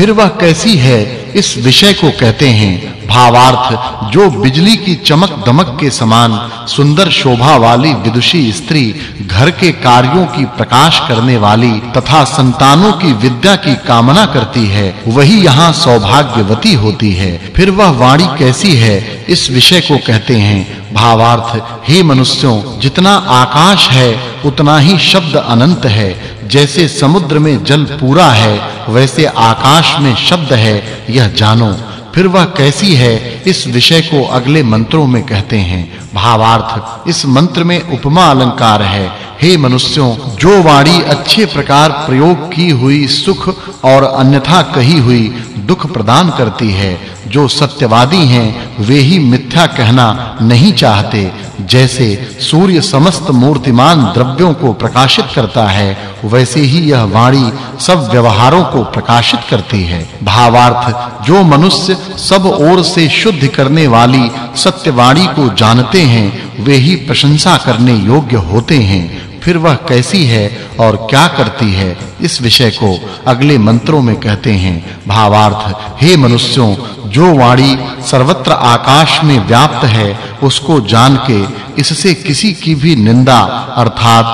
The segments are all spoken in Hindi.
फिर वह कैसी है, इस विषय को कहते हैं। भावार्थ, जो बिजली की चमक दमक के समान सुंदर शोभा वाली विदुषी स्त्री घर के कार्यों की प्रकाश करने वाली तथा संतानों की विद्या की कामना करती है, वही यहाँ सौभाग्यवती होती है। फिर वह वाणी कैसी है, इस विषय को कहते हैं। भावार्थ, हे मनुष्यों, जितना आकाश है, उतना ही शब्द अनंत है। जैसे समुद्र में जल पूरा है, वैसे आकाश में शब्द है, यह जानो। फिर वह कैसी है, इस विषय को अगले मंत्रों में कहते हैं। भावार्थ, इस मंत्र में उपमा अलंकार है। हे मनुष्यों, जो वाणी अच्छे प्रकार प्रयोग की हुई सुख और अन्यथा कही हुई दुख प्रदान करती है जो सत्यवादी हैं, वे ही मिथ्या कहना नहीं चाहते। जैसे सूर्य समस्त मूर्तिमान द्रव्यों को प्रकाशित करता है, वैसे ही यह वाणी सब व्यवहारों को प्रकाशित करती है। भावार्थ, जो मनुष्य सब ओर से शुद्ध करने वाली सत्यवाणी को जानते हैं, वे ही प्रशंसा करने योग्य होते हैं। फिर वह कैसी है और क्या करती है? इस विषय को अगले मंत्रों में कहते हैं। भावार्थ, हे मनुष्यों, जो वाणी सर्वत्र आकाश में व्याप्त है, उसको जान के इससे किसी की भी निंदा अर्थात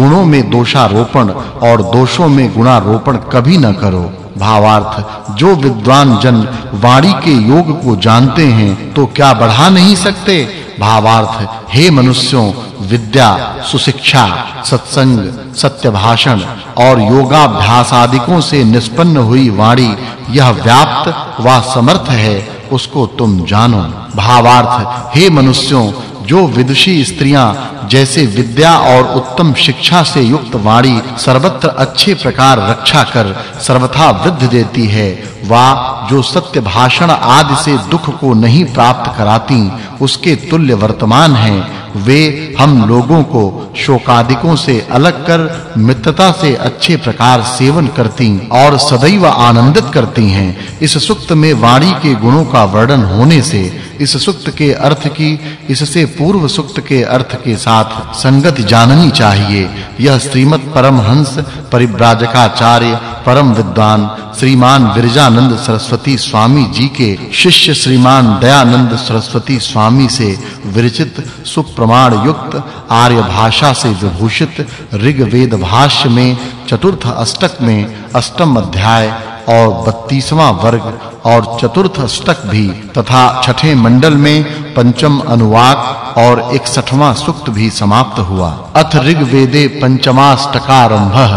गुणों में दोषारोपण और दोषों में गुणारोपण कभी न करो। भावार्थ, जो विद्वान जन वाणी के योग को जानते हैं तो क्या बढ़ा नहीं सकते? भावार्थ, हे मनुष्यों विद्या, सुशिक्षा, सत्संग सत्य भाषण और योगाभ्यास आदिकों से निष्पन्न हुई वाणी, यह व्याप्त व समर्थ है, उसको तुम जानो। भावार्थ, हे मनुष्यों, जो विदुषी स्त्रियाँ, जैसे विद्या और उत्तम शिक्षा से युक्त वाणी सर्वत्र अच्छे प्रकार रक्षा कर सर्वथा वृद्धि देती है, वा जो सत्य भाषण आदि से दुख को नहीं प्राप्त कराती, उसके तुल्य वर्तमान हैं वे हम लोगों को शोकादिकों से अलग कर मित्रता से अच्छे प्रकार सेवन करती और सदैव आनंदित करती हैं। इस सुक्त में वाणी के गुणों का वर्णन होने से, इस सुक्त के अर्थ की, इससे पूर्व सुक्त के अर्थ के साथ संगति जाननी चाहिए। यह श्रीमद् परमहंस परिव्राजकाचार्य परम विद्वान श्रीमान विरजानंद सरस्वती स्वामी जी के शिष्य श्रीमान दयानंद सरस्वती स्वामी से विरचित सुप्रमाण युक्त आर्य भाषा से विभूषित ऋग्वेद भाष्य में चतुर्थ अष्टक में अष्टम अध्याय और 32वां वर्ग और चतुर्थ अष्टक भी तथा छठे मंडल में पंचम अनुवाक और 61वां सूक्त भी समाप्त हुआ। अथ ऋग्वेदे पंचमाष्टकारंभः।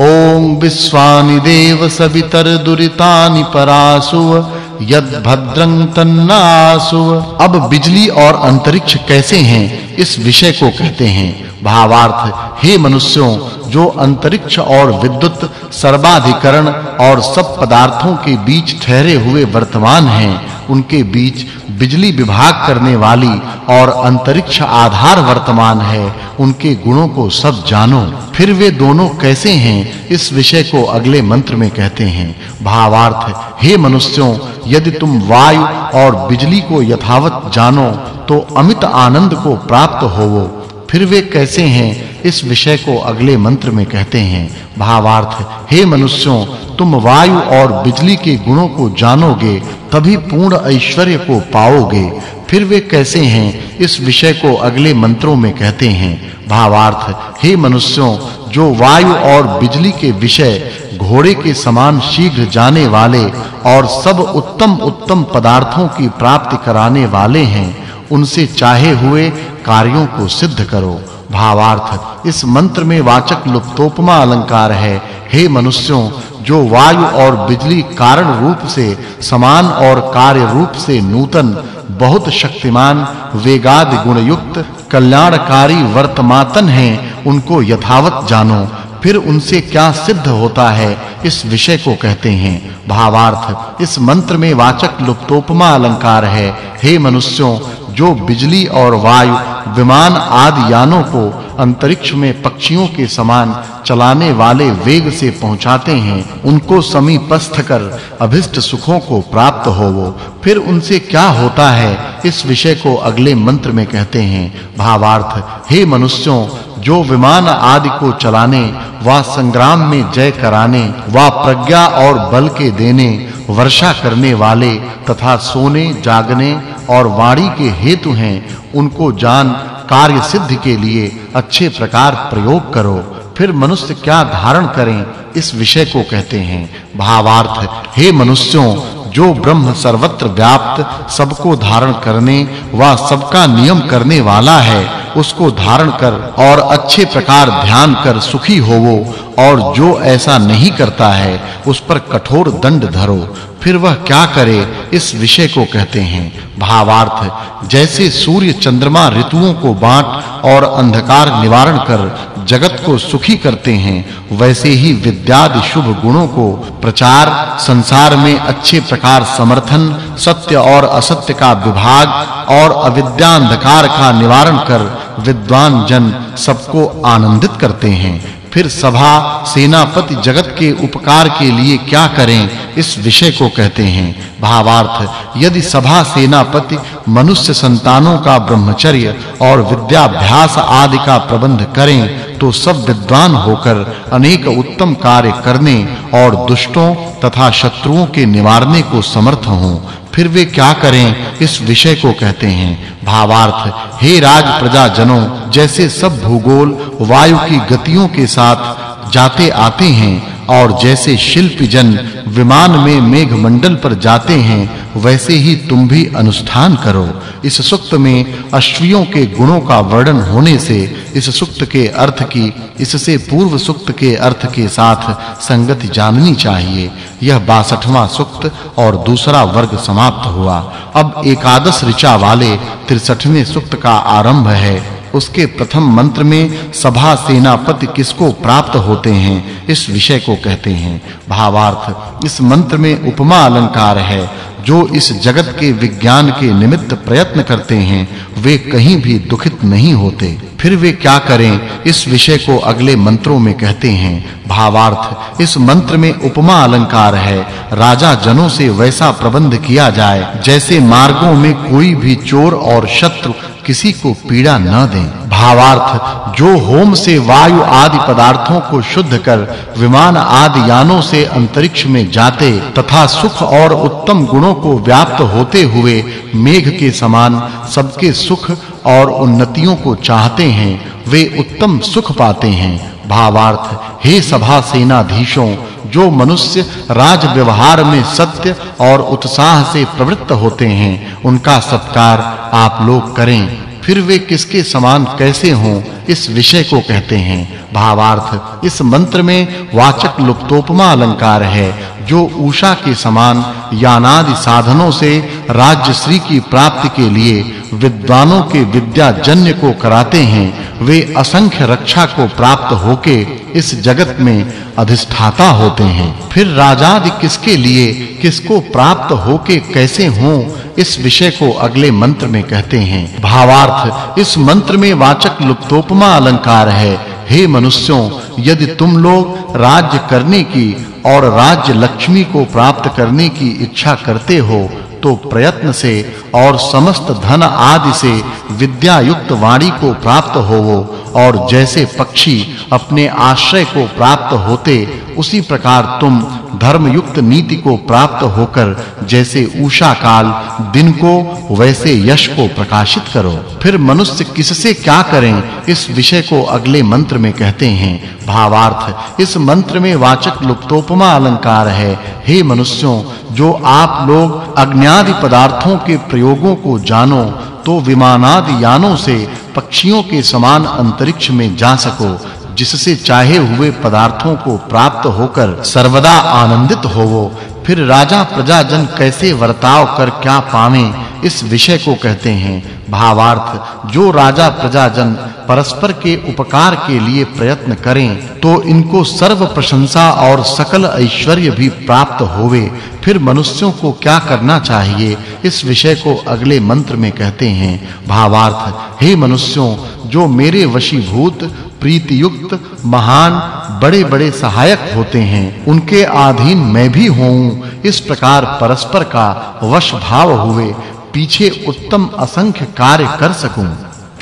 ओम विश्वानि देव सवितर दुरितानि परासुव, यद भद्रं तन्नासुव। अब बिजली और अंतरिक्ष कैसे हैं, इस विषय को कहते हैं। भावार्थ, हे मनुष्यों, जो अंतरिक्ष और विद्युत, सर्वाधिकरण और सब पदार्थों के बीच ठहरे हुए वर्तमान हैं उनके बीच बिजली विभाग करने वाली और अंतरिक्ष आधार वर्तमान है। उनके गुणों को सब जानो। फिर वे दोनों कैसे हैं, इस विषय को अगले मंत्र में कहते हैं। भावार्थ, हे मनुष्यों, यदि तुम वायु और बिजली को यथावत जानो तो अमित आनंद को प्राप्त होवो। फिर वे कैसे हैं इस विषय को अगले मंत्र में कहते हैं, भावार्थ, हे मनुष्यों, तुम वायु और बिजली के गुणों को जानोगे, तभी पूर्ण ऐश्वर्य को पाओगे। फिर वे कैसे हैं, इस विषय को अगले मंत्रों में कहते हैं, भावार्थ, हे मनुष्यों, जो वायु और बिजली के विषय घोड़े के समान शीघ्र जाने वाले और सब उत्तम उत्तम पदार्थों की प्राप्ति कराने वाले हैं, उनसे चाहे हुए कार्यों को सिद्ध करो। भावार्थ। इस मंत्र में वाचक् लुप्तोपमा अलंकार है। हे मनुष्यों, जो वायु और बिजली कारण रूप से, समान और कार्य रूप से नूतन, बहुत शक्तिमान, वेगादि गुण युक्त कल्याणकारी वर्तमातन हैं, उनको यथावत जानो। फिर उनसे क्या सिद्ध होता है? इस विषय को कहते हैं। भावार्थ, इस मंत्र में वाचक् लुप्तोपमा अलंकार है। हे मनुष्यों जो बिजली और वायु, विमान आदि यानों को अंतरिक्ष में पक्षियों के समान चलाने वाले वेग से पहुंचाते हैं, उनको समीपस्थ कर अभिष्ट सुखों को प्राप्त होवो। फिर उनसे क्या होता है? इस विषय को अगले मंत्र में कहते हैं। भावार्थ, हे मनुष्यों, जो विमान आदि को चलाने, व संग्राम में जय कराने, व प्रज्ञा और बल के देने वर्षा करने वाले तथा सोने, जागने और वाणी के हेतु हैं, उनको जान कार्य सिद्ध के लिए अच्छे प्रकार प्रयोग करो। फिर मनुष्य क्या धारण करें, इस विषय को कहते हैं। भावार्थ, हे मनुष्यों, जो ब्रह्म सर्वत्र व्याप्त, सबको धारण करने व सबका नियम करने वाला है उसको धारण कर और अच्छे प्रकार ध्यान कर सुखी होवो, और जो ऐसा नहीं करता है, उस पर कठोर दंड धरो। फिर वह क्या करे, इस विषय को कहते हैं। भावार्थ, जैसे सूर्य चंद्रमा ऋतुओं को बांट और अंधकार निवारण कर जगत को सुखी करते हैं, वैसे ही विद्यादि शुभ गुणों को प्रचार, संसार में अच्छे प्रकार समर्थन, सत्य और असत्य का विभाग और अविद्या अंधकार का निवारण कर विद्वान जन सबको आनंदित करते हैं। फिर सभा, सेनापति जगत के उपकार के लिए क्या करें, इस विषय को कहते हैं। भावार्थ, यदि सभा, सेनापति, मनुष्य संतानों का ब्रह्मचर्य और विद्याभ्यास आदि का प्रबंध करें तो सब विद्वान होकर अनेक उत्तम कार्य करने और दुष्टों तथा शत्रुओं के निवारने को समर्थ हों। फिर वे क्या करें? इस विषय को कहते हैं। भावार्थ, हे राज प्रजा जनों जैसे सब भूगोल, वायु की गतियों के साथ जाते आते हैं और जैसे शिल्पी जन विमान में मेघ मंडल पर जाते हैं, वैसे ही तुम भी अनुष्ठान करो। इस सुक्त में अश्वियों के गुणों का वर्णन होने से, इस सुक्त के अर्थ की, इससे पूर्व सुक्त के अर्थ के साथ संगति जाननी चाहिए। यह 62वां सुक्त और दूसरा वर्ग समाप्त हुआ। अब एकादश ऋचा वाले 63वें सुक्त का आरंभ है। उसके प्रथम मंत्र में सभा सेनापति किसको प्राप्त होते हैं, इस विषय को कहते हैं। भावार्थ, इस मंत्र में उपमा अलंकार है। जो इस जगत के विज्ञान के निमित्त प्रयत्न करते हैं, वे कहीं भी दुखित नहीं होते। फिर वे क्या करें? इस विषय को अगले मंत्रों में कहते हैं, भावार्थ। इस मंत्र में उपमा अलंकार है। राजा जनों से वैसा प्रबंध किया जाए, जैसे मार्गों में कोई भी चोर और शत्रु किसी को पीड़ा न दें। भावार्थ, जो होम से वायु आदि पदार्थों को शुद्ध कर विमान आदि यानों से अंतरिक्ष में जाते तथा सुख और उत्तम गुणों को व्याप्त होते हुए मेघ के समान सबके सुख और उन्नतियों को चाहते हैं, वे उत्तम सुख पाते हैं। भावार्थ, हे सभा सेनाधीशों जो मनुष्य राज व्यवहार में सत्य और उत्साह से प्रवृत्त होते हैं, उनका सत्कार आप लोग करें। फिर वे किसके समान कैसे हों, इस विषय को कहते हैं। भावार्थ, इस मंत्र में वाचक् लुप्तोपमा अलंकार है, जो उषा के समान यानादि साधनों से राज्य श्री की प्राप्ति के लिए विद्वानों के विद्या जन्य को कराते हैं, वे असंख्य रक्षा को प्राप्त होके इस जगत में अधिष्ठाता होते हैं। फिर राजादि किसके लिए, किसको प्राप्त होके कैसे हों, इस विषय को अगले मंत्र में कहते हैं। भावार्थ, इस मंत्र में वाचक् लुप्तोपमा अलंकार है। हे मनुष्यों, यदि तुम लोग राज्य करने की और राज्य लक्ष्मी को प्राप्त करने की इच्छा करते हो तो प्रयत्न से और समस्त धन आदि से विद्या युक्त वाणी को प्राप्त होवो, और जैसे पक्षी अपने आश्रय को प्राप्त होते, उसी प्रकार तुम धर्म युक्त नीति को प्राप्त होकर जैसे उषा काल दिन को, वैसे यश को प्रकाशित करो। फिर मनुष्य किससे क्या करें, इस विषय को अगले मंत्र में कहते हैं। भावार्थ। इस मंत्र में वाचक् लुप्तोपमा अलंकार है। हे मनुष्यों, जो आप लोग अज्ञादि पदार्थों के प्रयोगों को जानो तो विमानादि यानों से पक्षियों के समान अंतरिक्ष में जा सको, जिससे चाहे हुए पदार्थों को प्राप्त होकर सर्वदा आनंदित होवो। फिर राजा प्रजाजन कैसे वर्ताव कर क्या पावें? इस विषय को कहते हैं भावार्थ, जो राजा प्रजाजन परस्पर के उपकार के लिए प्रयत्न करें तो इनको सर्व प्रशंसा और सकल ऐश्वर्य भी प्राप्त होवे। फिर मनुष्यों को क्या करना चाहिए? इस विषय को अगले मंत्र में कहते हैं, भावार्थ, हे मनुष्यों, जो मेरे वशीभूत प्रीति युक्त महान, बड़े-बड़े सहायक होते हैं, उनके अधीन मैं भी हूँ इस प्रकार परस्पर का वश भाव हुए पीछे उत्तम असंख्य कार्य कर सकूँ।